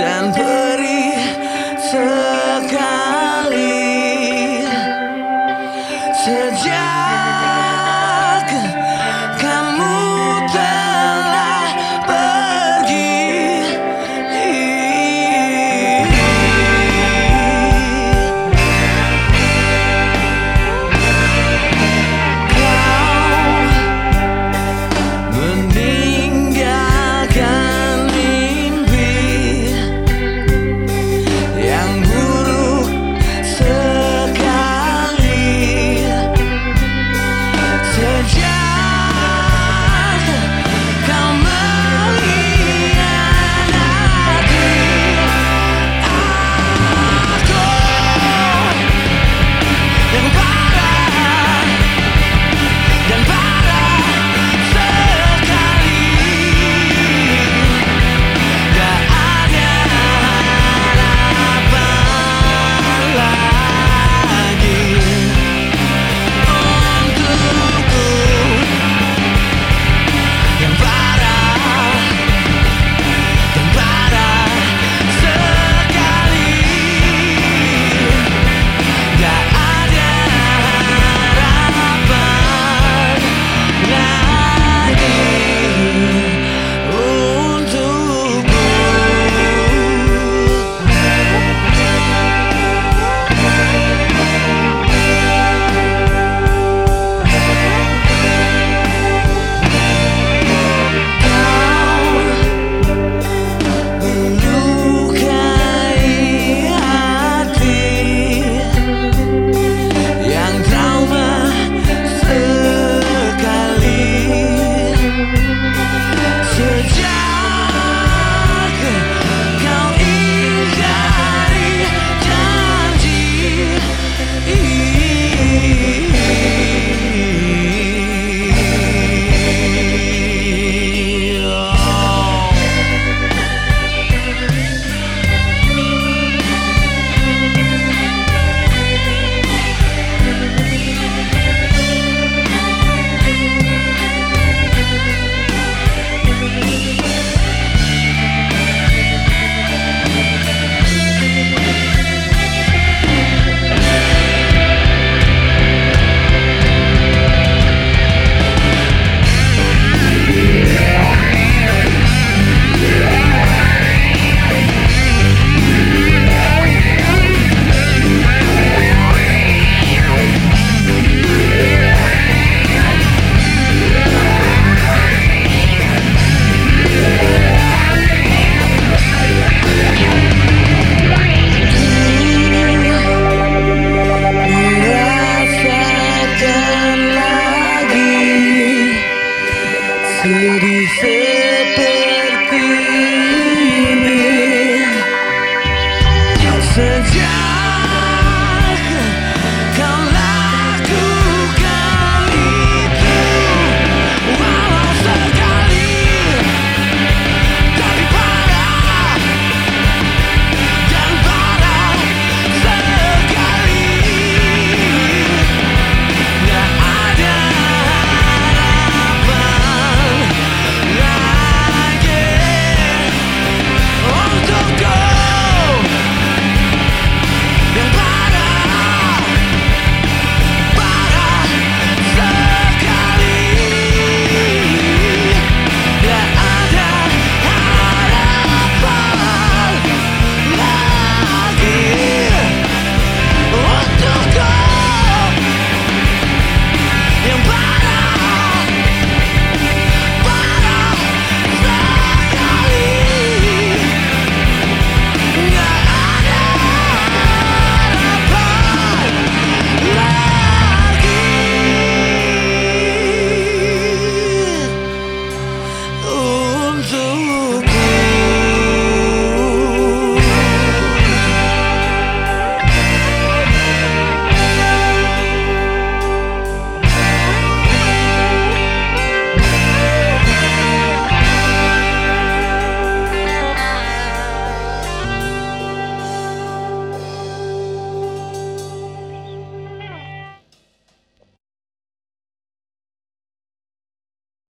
and. city fair.